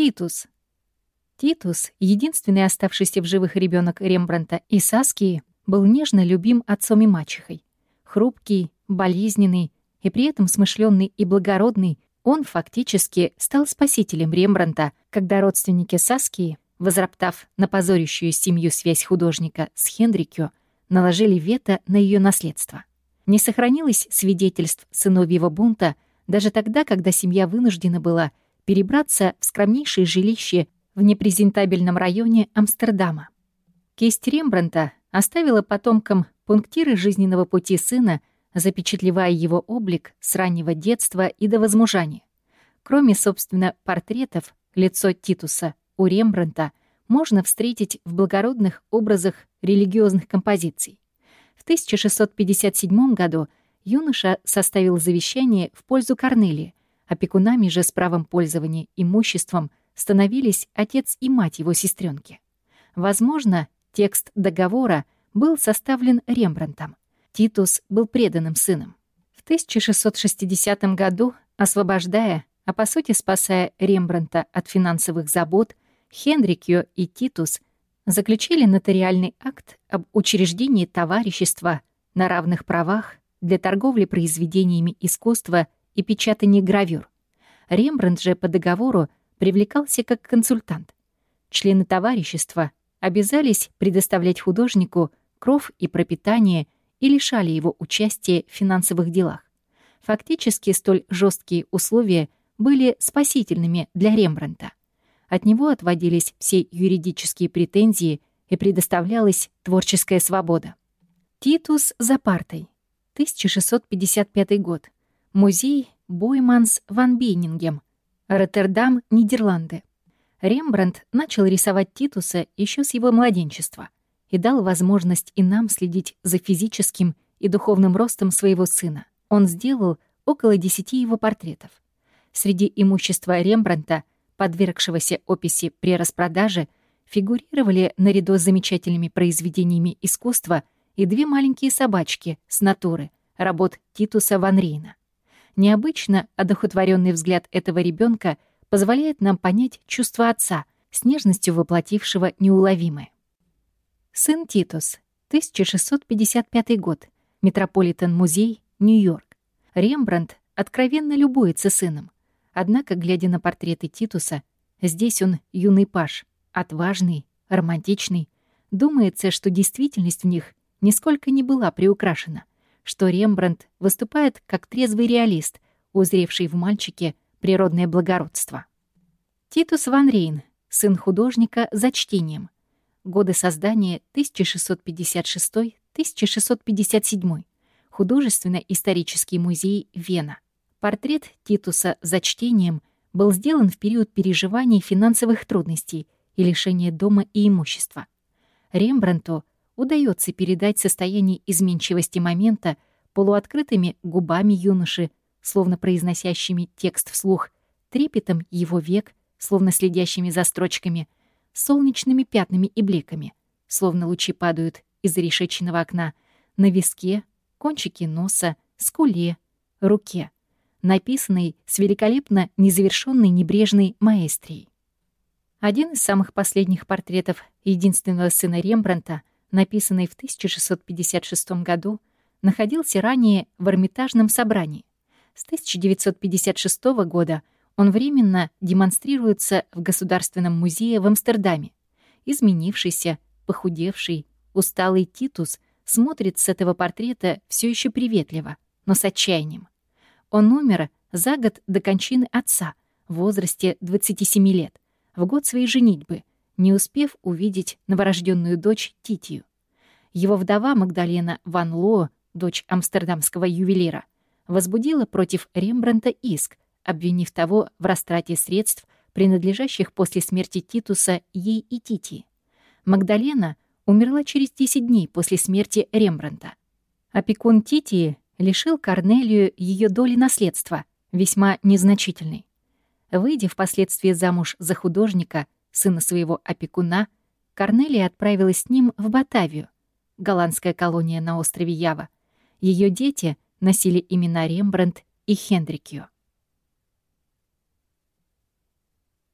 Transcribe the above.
Титус. Титус, единственный оставшийся в живых ребенок Рембранта и Саскии, был нежно любим отцом и мачехой. Хрупкий, болезненный и при этом смышленный и благородный, он фактически стал спасителем Рембранта, когда родственники Саскии, возроптав на позорящую семью связь художника с Хендрикё, наложили вето на ее наследство. Не сохранилось свидетельств сыновьего бунта даже тогда, когда семья вынуждена была перебраться в скромнейшее жилище в непрезентабельном районе Амстердама. Кисть Рембранта оставила потомкам пунктиры жизненного пути сына, запечатлевая его облик с раннего детства и до возмужания. Кроме, собственно, портретов, лицо Титуса у Рембранта можно встретить в благородных образах религиозных композиций. В 1657 году юноша составил завещание в пользу Корнелии, опекунами же с правом пользования имуществом становились отец и мать его сестренки. Возможно, текст договора был составлен Рембрандтом. Титус был преданным сыном. В 1660 году, освобождая, а по сути спасая Рембрандта от финансовых забот, Хенрикио и Титус заключили нотариальный акт об учреждении товарищества на равных правах для торговли произведениями искусства и печатания гравюр. Рембрандт же по договору привлекался как консультант. Члены товарищества обязались предоставлять художнику кров и пропитание и лишали его участия в финансовых делах. Фактически столь жесткие условия были спасительными для Рембрандта. От него отводились все юридические претензии и предоставлялась творческая свобода. Титус за партой. 1655 год. Музей Бойманс ван Бейнингем. Роттердам, Нидерланды. Рембрандт начал рисовать Титуса еще с его младенчества и дал возможность и нам следить за физическим и духовным ростом своего сына. Он сделал около десяти его портретов. Среди имущества Рембрандта подвергшегося описи при распродаже, фигурировали наряду с замечательными произведениями искусства и две маленькие собачки с натуры, работ Титуса Ван Рейна. Необычно одухотворенный взгляд этого ребенка позволяет нам понять чувство отца, с нежностью воплотившего неуловимое. Сын Титус, 1655 год, Метрополитен-музей, Нью-Йорк. Рембрандт откровенно любуется сыном. Однако, глядя на портреты Титуса, здесь он юный паш, отважный, романтичный. Думается, что действительность в них нисколько не была приукрашена, что Рембрандт выступает как трезвый реалист, узревший в мальчике природное благородство. Титус Ван Рейн, сын художника за чтением. Годы создания 1656-1657. Художественно-исторический музей Вена. Портрет Титуса за чтением был сделан в период переживаний финансовых трудностей и лишения дома и имущества. Рембрандту удается передать состояние изменчивости момента полуоткрытыми губами юноши, словно произносящими текст вслух, трепетом его век, словно следящими за строчками, солнечными пятнами и бликами, словно лучи падают из решеченного окна, на виске, кончике носа, скуле, руке — написанный с великолепно незавершенной небрежной маэстрией. Один из самых последних портретов единственного сына Рембранта, написанный в 1656 году, находился ранее в Эрмитажном собрании. С 1956 года он временно демонстрируется в Государственном музее в Амстердаме. Изменившийся, похудевший, усталый Титус смотрит с этого портрета все еще приветливо, но с отчаянием. Он умер за год до кончины отца в возрасте 27 лет, в год своей женитьбы, не успев увидеть новорожденную дочь Титию. Его вдова Магдалена Ван Лоо, дочь амстердамского ювелира, возбудила против Рембранта иск, обвинив того в растрате средств, принадлежащих после смерти Титуса ей и Титии. Магдалена умерла через 10 дней после смерти Рембранта. Опекун Титии лишил Корнелию ее доли наследства, весьма незначительной. Выйдя впоследствии замуж за художника, сына своего опекуна, Корнелия отправилась с ним в Батавию, голландская колония на острове Ява. Ее дети носили имена Рембрандт и Хендрикио.